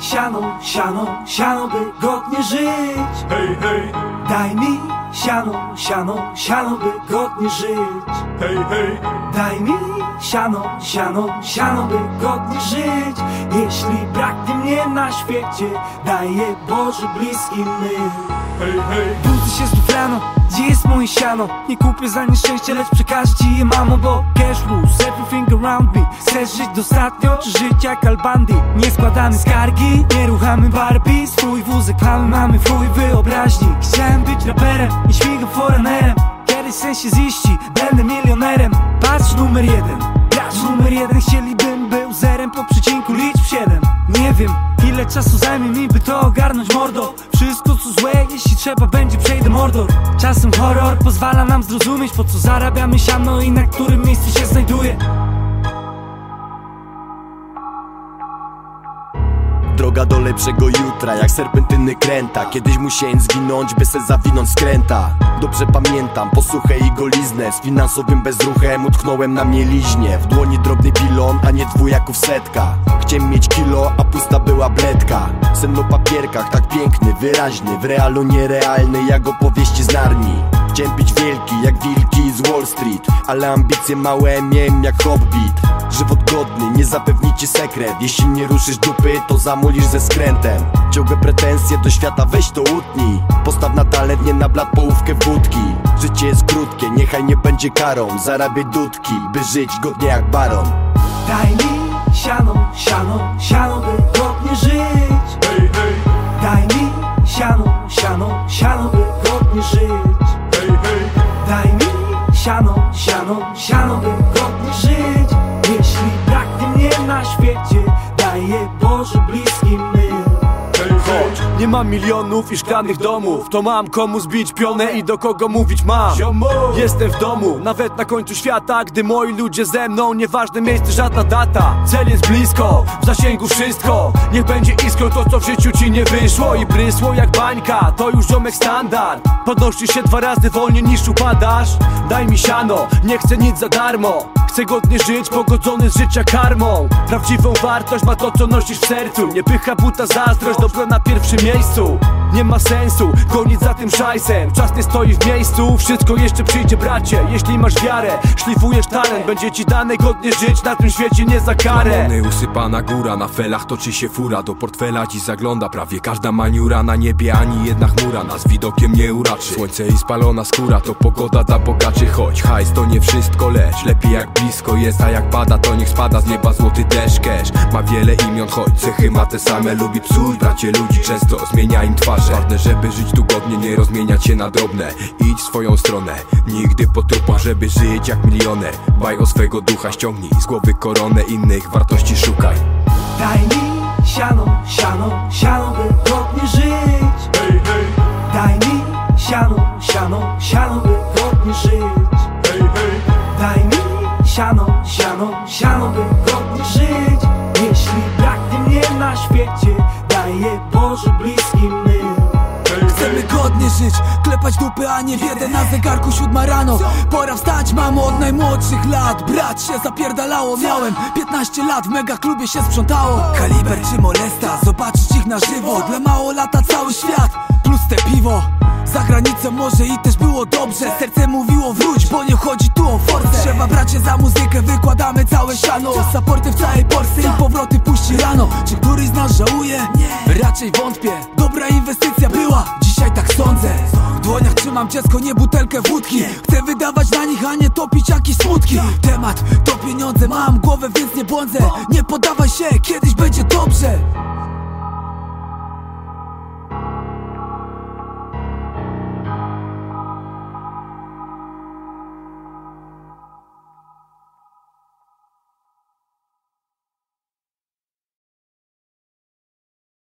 siano, siano, siano, by godnie żyć. Hej, hej, Daj mi siano, siano, siano, by godnie żyć. Hej, hej. Daj mi siano, siano, siano, by godnie żyć. Jeśli braknie mnie na świecie Daję Boże bliski my. Hej, hej, Budzę się znów rano, gdzie jest moje siano? Nie kupię za nieszczęście, lecz przekażę ci je Żyć dostatnio, czy żyć jak Albandi? Nie składamy skargi, nie ruchamy Barbie. Swój wózek mamy, mamy wuj wyobraźni. Chciałem być raperem, nie śmigam foreignerem Kiedyś sen się ziści, będę milionerem. Patrz numer jeden, gracz numer jeden. Chcielibym był zerem po przecinku liczb siedem. Nie wiem, ile czasu zajmie mi by to ogarnąć mordo. Wszystko co złe, jeśli trzeba będzie przejdę mordor. Czasem horror pozwala nam zrozumieć po co zarabiamy siano I na którym miejscu się znajduje Droga do lepszego jutra, jak serpentyny kręta. Kiedyś musiałem zginąć, by se zawinąć skręta. Dobrze pamiętam posłuchę i goliznę. Z finansowym bezruchem utknąłem na mieliźnie. W dłoni drobny pilon, a nie dwujaków setka. Chciałem mieć kilo, a pusta była bledka. Sen o papierkach, tak piękny, wyraźny. W realu nierealny, jak opowieści z Narni. Chciałem być wielki, jak wilki z Wall Street. Ale ambicje małe miałem jak hobbit Żywot godny, nie zapewni ci sekret. Jeśli nie ruszysz dupy, to zamulisz ze skrętem. Ciągłe pretensje do świata, weź to utnij. Postaw na talent, nie na blat połówkę wódki Życie jest krótkie, niechaj nie będzie karą. Zarabiaj dudki, by żyć godnie jak baron. Daj mi siano, siano, siano, by godnie żyć. Hej, hej, Daj mi siano, siano, siano, by godnie żyć. Hej, hej. Daj mi siano, siano, siano, by godnie żyć. Jeśli mnie na świecie. Daję Boże bliski nie mam milionów i szklanych domów. To mam komu zbić pionę i do kogo mówić mam. Jestem w domu, nawet na końcu świata Gdy moi ludzie ze mną, nieważne miejsce, żadna data. Cel jest blisko, w zasięgu wszystko. Niech będzie iskrą to, co w życiu ci nie wyszło. I prysło jak bańka, to już ziomek standard. Podnosisz się dwa razy wolniej niż upadasz. Daj mi siano, nie chcę nic za darmo. Chcę godnie żyć, pogodzony z życia karmą. Prawdziwą wartość ma to, co nosisz w sercu. Nie pycha buta zazdrość, dobro na pierwszym miejscu Nie ma sensu gonić za tym szajsem. Czas nie stoi w miejscu, wszystko jeszcze przyjdzie bracie. Jeśli masz wiarę, szlifujesz talent. Będzie ci dane godnie żyć na tym świecie nie za karę. Balony, usypana góra, na felach toczy się fura. Do portfela dziś zagląda prawie każda maniura. Na niebie ani jedna chmura nas widokiem nie uraczy. Słońce i spalona skóra to pogoda dla bogaczy. Choć hajs to nie wszystko, lecz lepiej jak blisko jest. A jak pada to niech spada z nieba złoty deszcz cash. Ma wiele imion, choć cechy ma te same Lubi psuć, bracie ludzi często zmienia im twarze. Ważne, żeby żyć tu godnie, nie rozmieniać się na drobne. Idź w swoją stronę, nigdy po trupach Żeby żyć jak milioner Dbaj o swego ducha, ściągnij z głowy koronę Innych wartości szukaj. Daj mi siano, siano, siano, by godnie żyć. Hej, hej, Daj mi siano, siano, siano, by godnie żyć. Hej, hej. Daj mi siano, siano, siano, by godnie żyć. Jeśli braknie mnie na świecie Daję Boże bliski godnie żyć, klepać dupy, a nie wiedę Na zegarku siódma rano Pora wstać, mamo, od najmłodszych lat Brat się zapierdalało, miałem 15 lat W mega klubie się sprzątało. Kaliber czy molesta, zobaczyć ich na żywo. Dla mało lata cały świat, plus te piwo. Za granicą może i też było dobrze. Serce mówiło wróć, bo nie chodzi Trzeba bracie za muzykę, wykładamy całe siano. Saporty w całej Polsce i powroty puści rano. Czy któryś z nas żałuje? Raczej wątpię. Dobra inwestycja była, dzisiaj tak sądzę. W dłoniach trzymam dziecko, nie butelkę wódki. Chcę wydawać na nich, a nie topić jakieś smutki. Temat to pieniądze, mam głowę, więc nie błądzę. Nie poddawaj się, kiedyś będzie dobrze